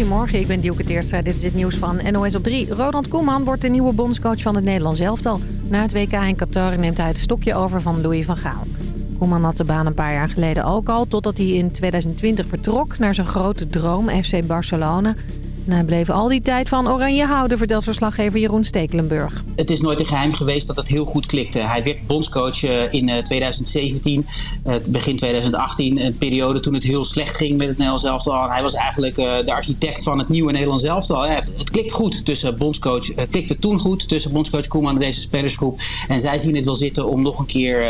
Goedemorgen, ik ben Dielke Teerstra. Dit is het nieuws van NOS op 3. Ronald Koeman wordt de nieuwe bondscoach van het Nederlands elftal. Na het WK in Qatar neemt hij het stokje over van Louis van Gaal. Koeman had de baan een paar jaar geleden ook al... totdat hij in 2020 vertrok naar zijn grote droom FC Barcelona... En hij bleef al die tijd van Oranje houden, vertelt verslaggever Jeroen Stekelenburg. Het is nooit een geheim geweest dat het heel goed klikte. Hij werd bondscoach eh, in 2017, eh, begin 2018. Een periode toen het heel slecht ging met het Nederlands elftal. Hij was eigenlijk eh, de architect van het nieuwe Nederlands elftal. Het klikt goed tussen bondscoach, het klikte toen goed tussen bondscoach Koeman en deze spelersgroep. En zij zien het wel zitten om nog een keer,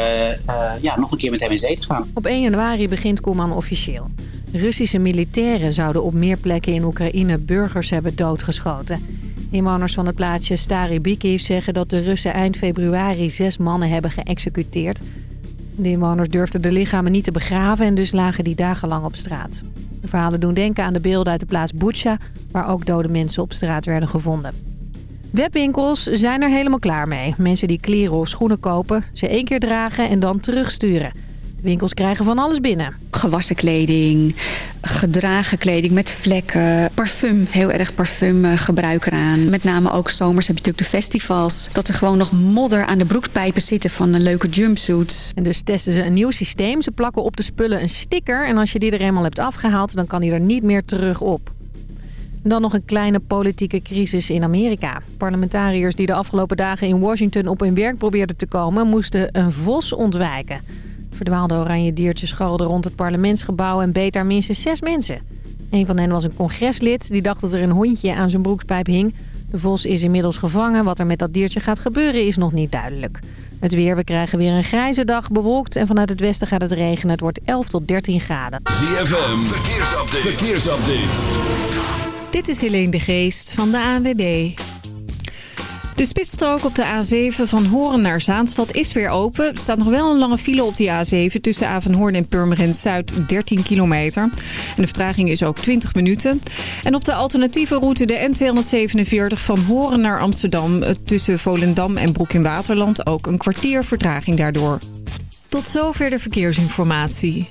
ja, nog een keer met hem in zee te gaan. Op 1 januari begint Koeman officieel. Russische militairen zouden op meer plekken in Oekraïne burgers hebben doodgeschoten. Inwoners van het plaatsje Stary Bikiv zeggen dat de Russen eind februari zes mannen hebben geëxecuteerd. De inwoners durfden de lichamen niet te begraven en dus lagen die dagenlang op straat. De verhalen doen denken aan de beelden uit de plaats Bucha, waar ook dode mensen op straat werden gevonden. Webwinkels zijn er helemaal klaar mee. Mensen die kleren of schoenen kopen, ze één keer dragen en dan terugsturen. Winkels krijgen van alles binnen. Gewassen kleding, gedragen kleding met vlekken, parfum. Heel erg parfumgebruik eraan. Met name ook zomers heb je natuurlijk de festivals. Dat er gewoon nog modder aan de broekspijpen zitten van een leuke jumpsuits. En dus testen ze een nieuw systeem. Ze plakken op de spullen een sticker. En als je die er eenmaal hebt afgehaald, dan kan die er niet meer terug op. Dan nog een kleine politieke crisis in Amerika. Parlementariërs die de afgelopen dagen in Washington op hun werk probeerden te komen... moesten een vos ontwijken. Verdwaalde oranje diertjes scharrelden rond het parlementsgebouw en beet daar minstens zes mensen. Een van hen was een congreslid die dacht dat er een hondje aan zijn broekspijp hing. De vos is inmiddels gevangen. Wat er met dat diertje gaat gebeuren is nog niet duidelijk. Het weer, we krijgen weer een grijze dag, bewolkt en vanuit het westen gaat het regenen. Het wordt 11 tot 13 graden. ZFM, verkeersupdate. verkeersupdate. Dit is Helene de Geest van de ANWB. De spitsstrook op de A7 van Horen naar Zaanstad is weer open. Er staat nog wel een lange file op die A7 tussen Avenhoorn en Purmerend Zuid 13 kilometer. En de vertraging is ook 20 minuten. En op de alternatieve route de N247 van Horen naar Amsterdam eh, tussen Volendam en Broek in Waterland ook een kwartier vertraging daardoor. Tot zover de verkeersinformatie.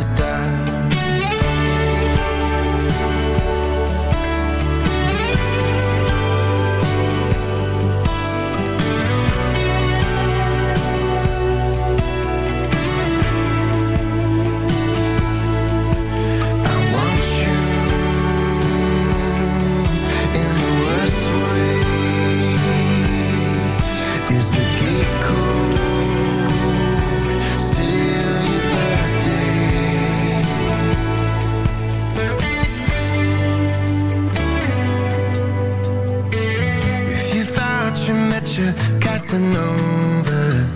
nothing over.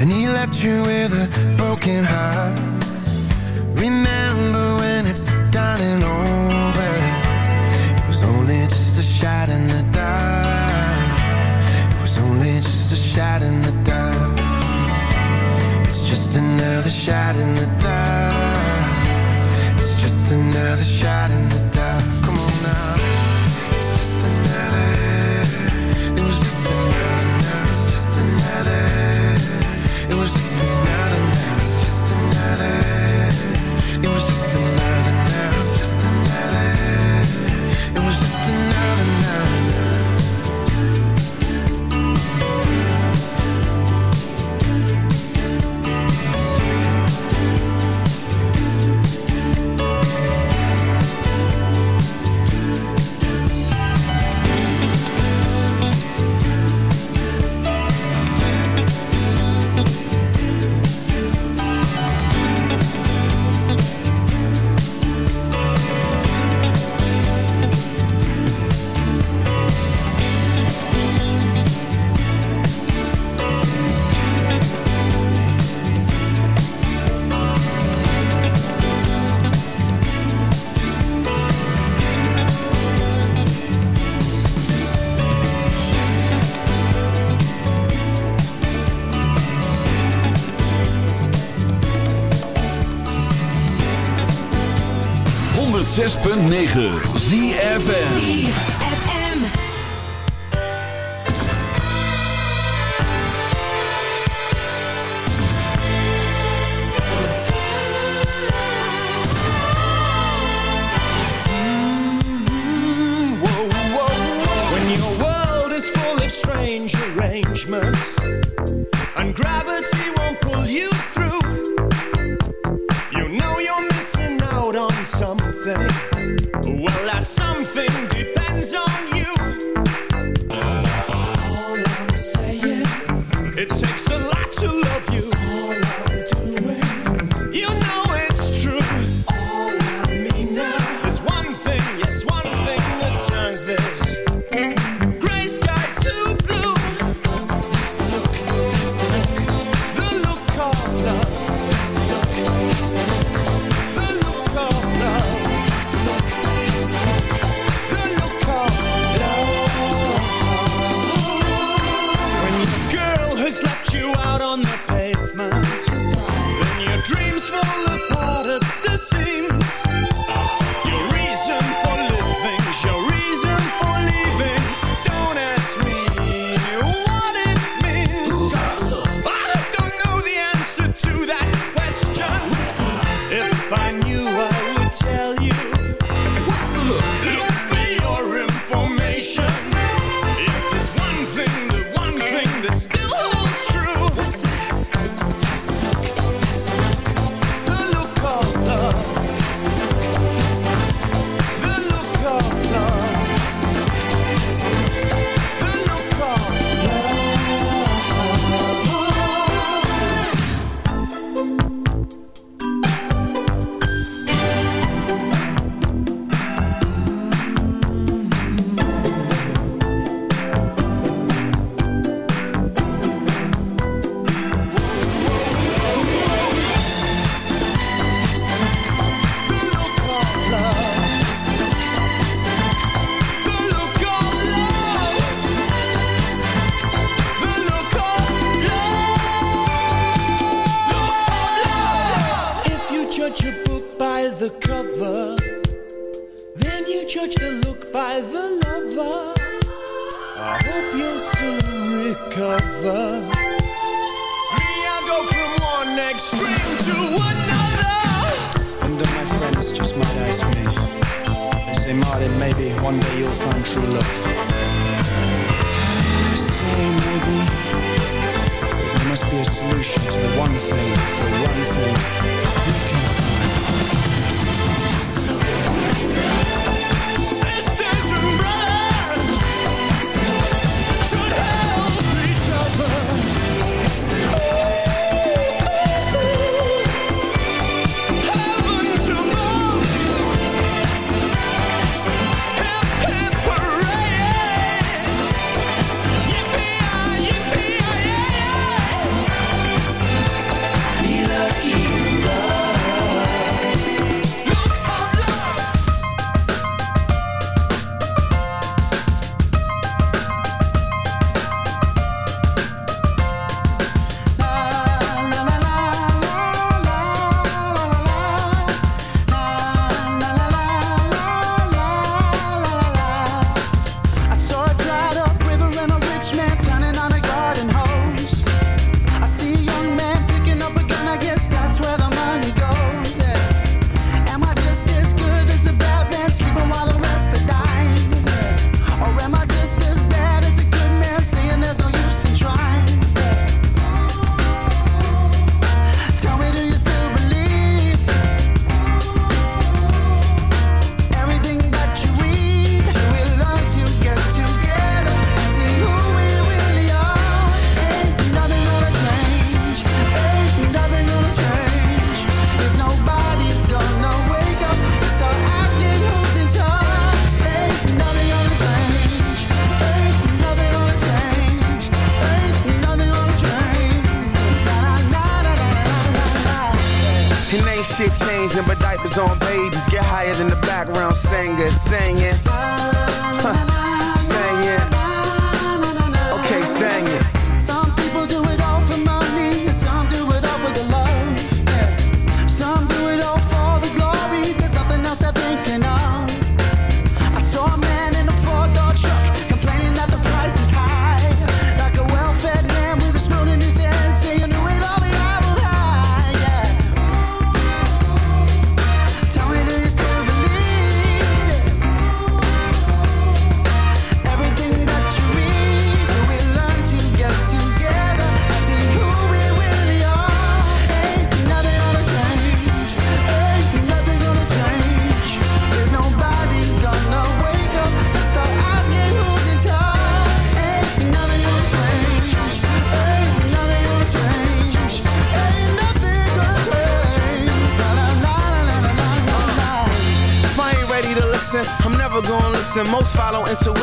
And he left you with a broken heart. 106.9 ZFN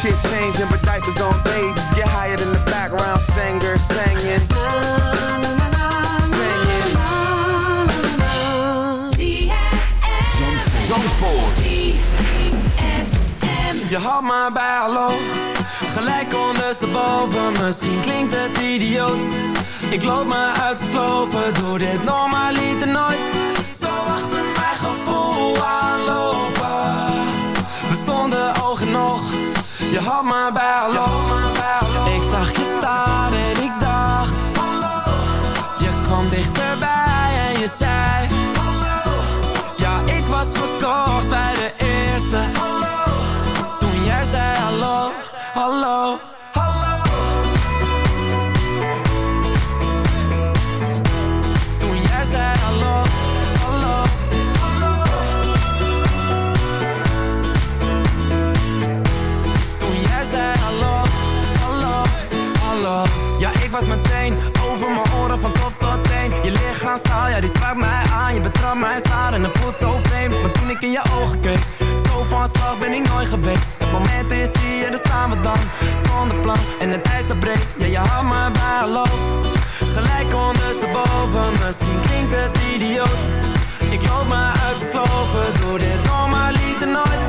Shit changing, but diapers on babies. Get hired in the background, singer, singing. Je had maar bij hallo Gelijk ondersteboven. Misschien klinkt het idioot. Ik loop me uit te slopen Doe dit normaliter nooit. Zo achter mijn gevoel aanlopen. We stonden ogen nog. Je had me bij hallo. Ik zag je staan en ik dacht hallo. Je kwam dichterbij en je zei hallo. Ja, ik was verkocht bij de eerste hallo. Toen jij zei hallo, hallo. ja die sprak mij aan. Je betrapt mij staan en dat voelt zo vreemd. Maar toen ik in je ogen keek, zo van slag ben ik nooit geweest. Het moment is hier, daar staan we dan. Zonder plan en het ijs dat breekt Ja, je had me bij loop. Gelijk ondersteboven, misschien klinkt het idioot. Ik loop me uit de sloven, doe dit nog maar liever nooit.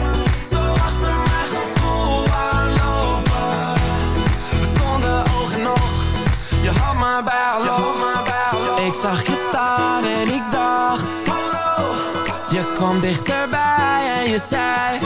Zo achter mijn gevoel aanlopen. We stonden oog nog, je had me bij hallo kwam dichterbij en je zei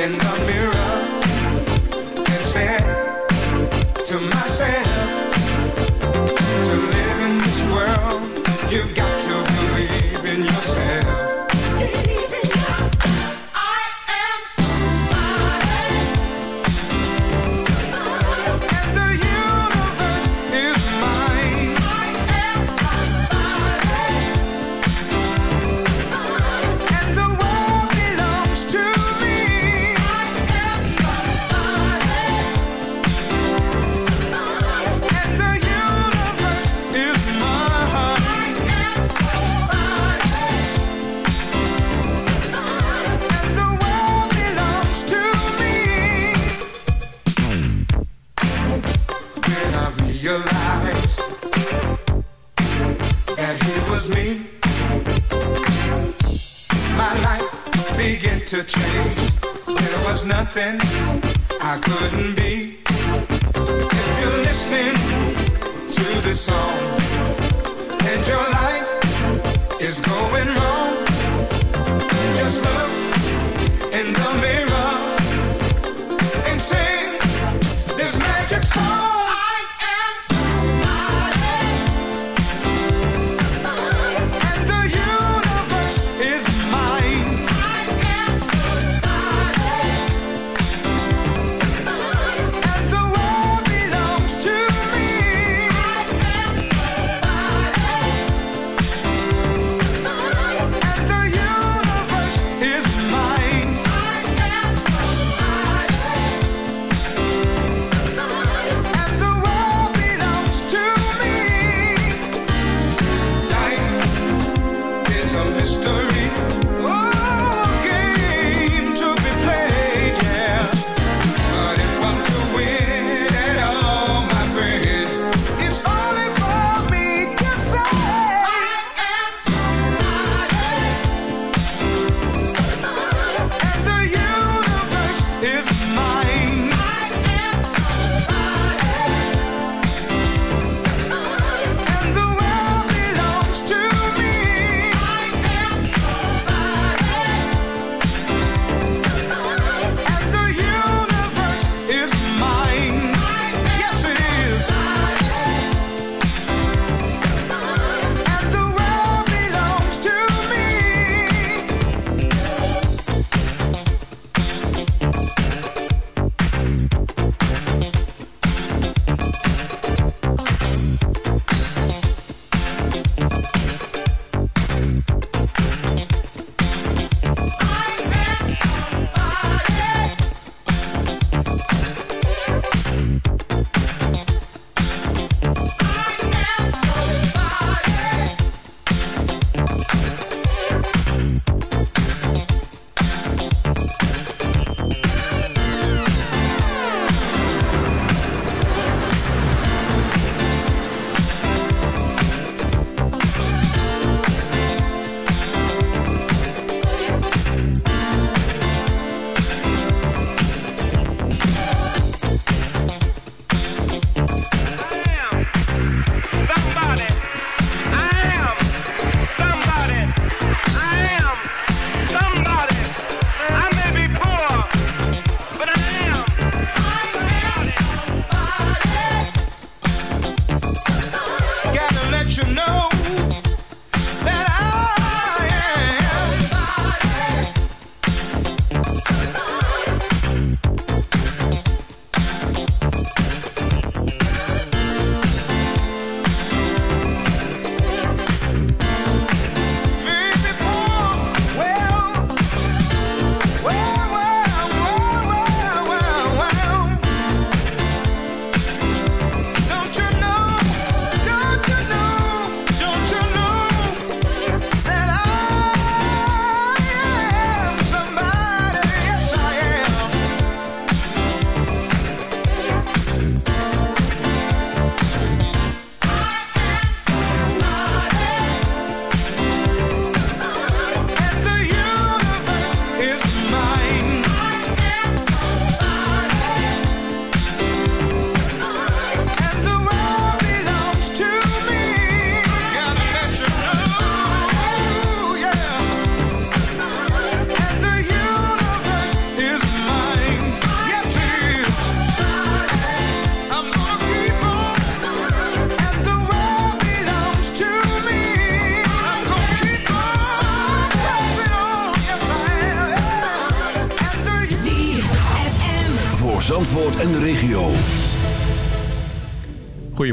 in the mirror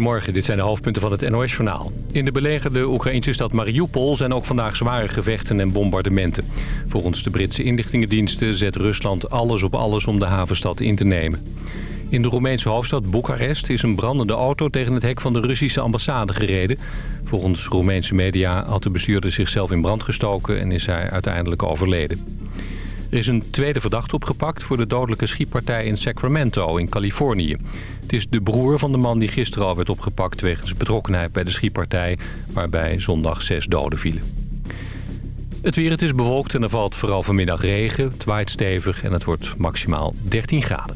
Dit zijn de hoofdpunten van het NOS-journaal. In de belegerde Oekraïnse stad Mariupol zijn ook vandaag zware gevechten en bombardementen. Volgens de Britse inlichtingendiensten zet Rusland alles op alles om de havenstad in te nemen. In de Roemeense hoofdstad Boekarest is een brandende auto tegen het hek van de Russische ambassade gereden. Volgens Roemeense media had de bestuurder zichzelf in brand gestoken en is hij uiteindelijk overleden. Er is een tweede verdachte opgepakt voor de dodelijke schietpartij in Sacramento in Californië. Het is de broer van de man die gisteren al werd opgepakt wegens betrokkenheid bij de schietpartij, waarbij zondag zes doden vielen. Het weer, het is bewolkt en er valt vooral vanmiddag regen. Het waait stevig en het wordt maximaal 13 graden.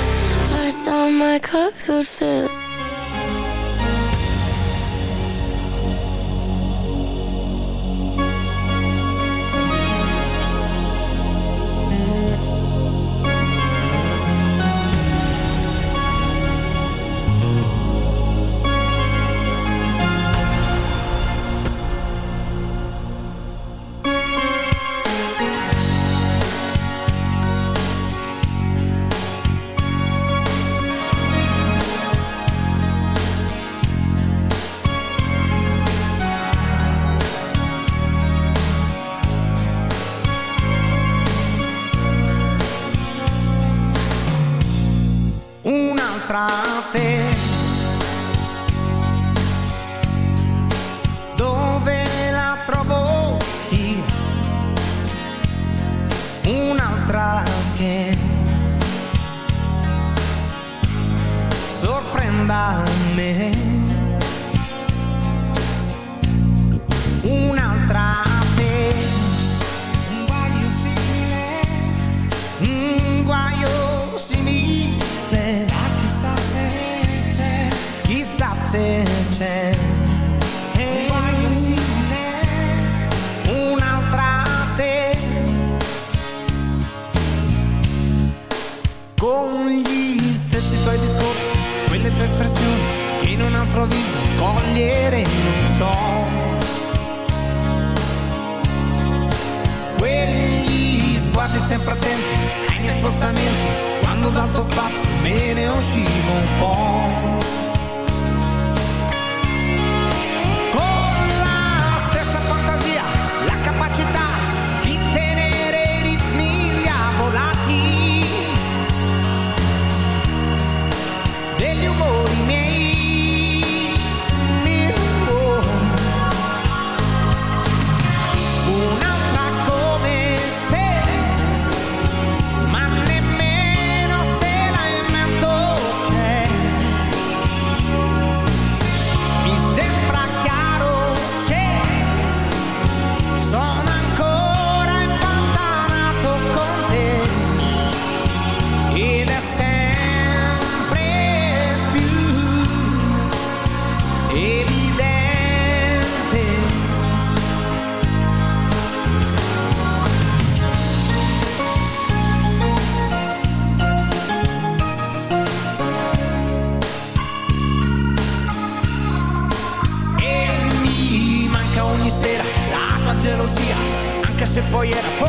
All my clothes would fit. yeah.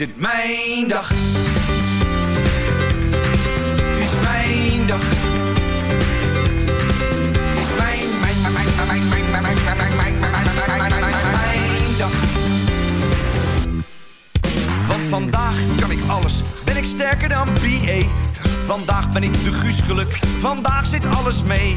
Is het mijn dag. Het is mijn dag. Het is mijn, mijn, mijn, mijn, mijn, mijn, mijn, mijn, mijn, mijn, mijn, dag. Want vandaag kan ik alles, ben ik sterker dan BA. Vandaag ben ik de Guus geluk, vandaag zit alles mee.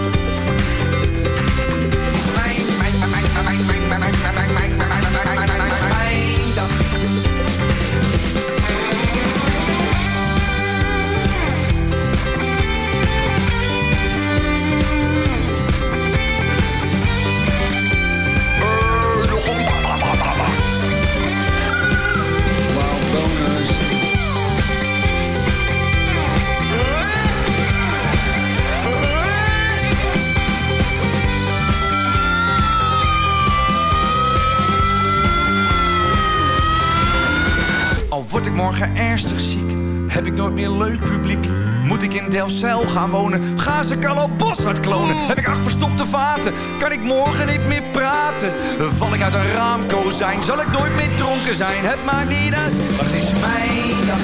Morgen ernstig ziek, heb ik nooit meer leuk publiek. Moet ik in Delfzijl gaan wonen, gaan ze Carlo Boshart klonen. Heb ik acht verstopte vaten, kan ik morgen niet meer praten. Val ik uit een raamkozijn, zal ik nooit meer dronken zijn. Het maakt niet uit, maar het is mijn dag.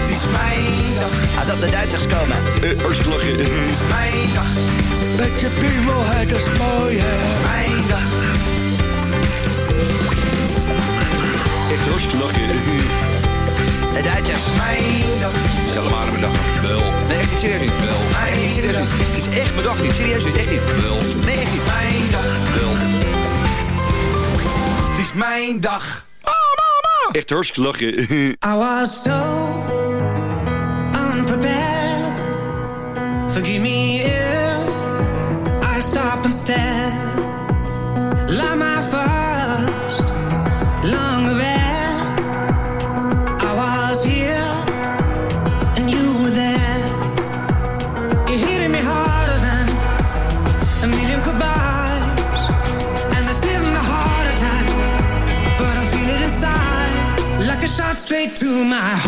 Het is mijn dag. Als op de Duitsers komen. Lachen. Het is mijn dag. Met je piemel, het is mooi, hè. Het is mijn dag. Echt hartstikke lachen. De Duitsers. Mijn dag. Stel hem aan mijn dag. Wel. Nee, echt niet serieus niet. Wel. Nee, echt niet serieus niet. Het is echt mijn dag niet. Serieus niet. Echt niet. Wel. Nee, echt niet. Mijn dag. Wel. Het is mijn dag. Oh, mama. Echt hartstikke lachen. I was so unprepared. Forgive me my heart.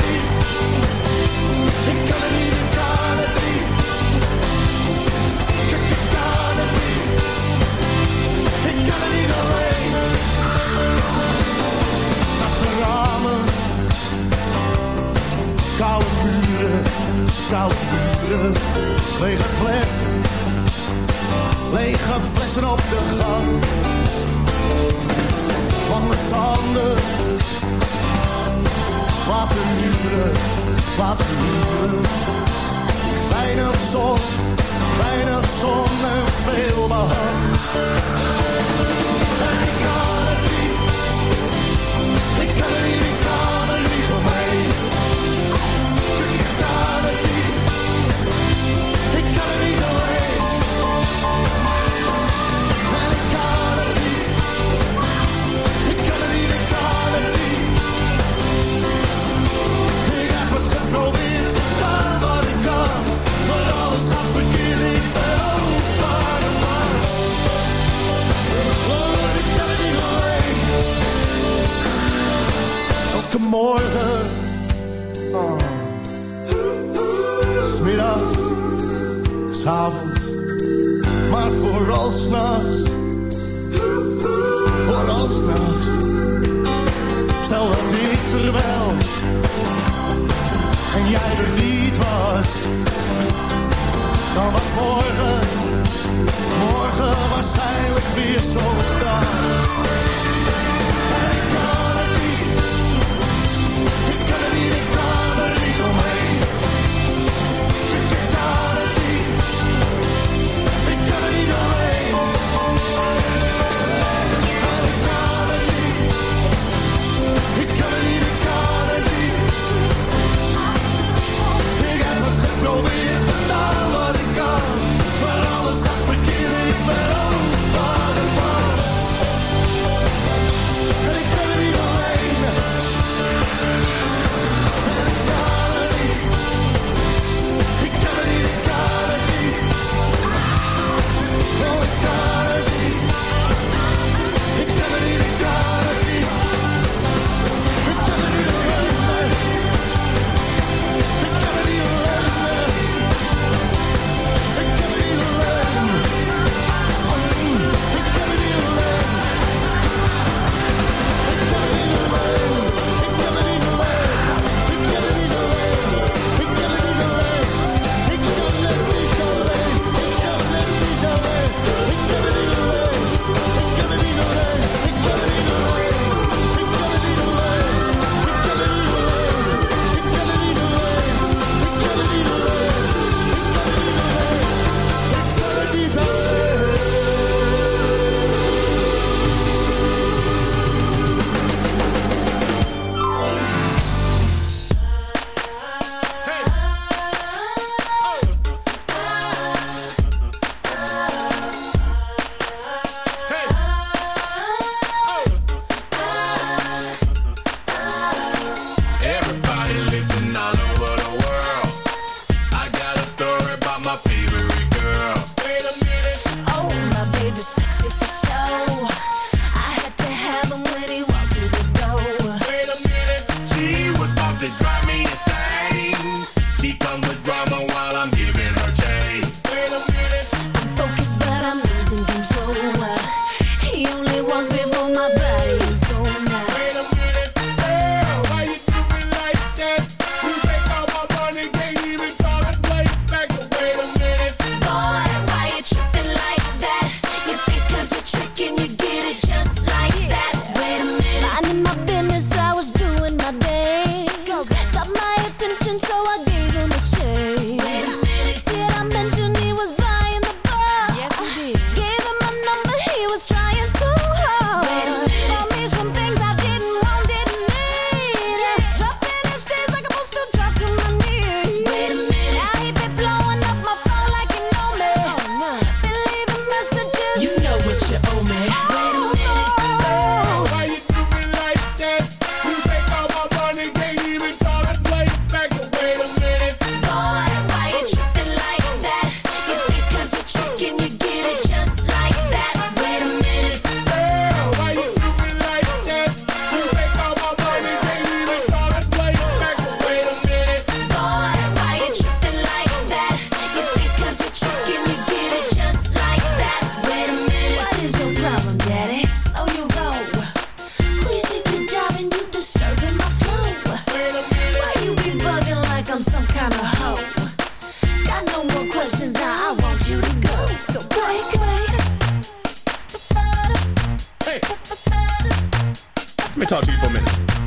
Koude muren, lege flessen, lege flessen op de gang. Lange tanden, laten huren, laten huren. Weinig zon, weinig zon en veel behang. Morgen, oh. s'avonds, maar vooral s'nachts, vooral. Stel dat ik er wel en jij er niet was, dan was morgen, morgen waarschijnlijk weer zo'n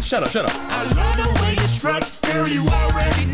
Shut up, shut up. I love the way you strike, girl, you already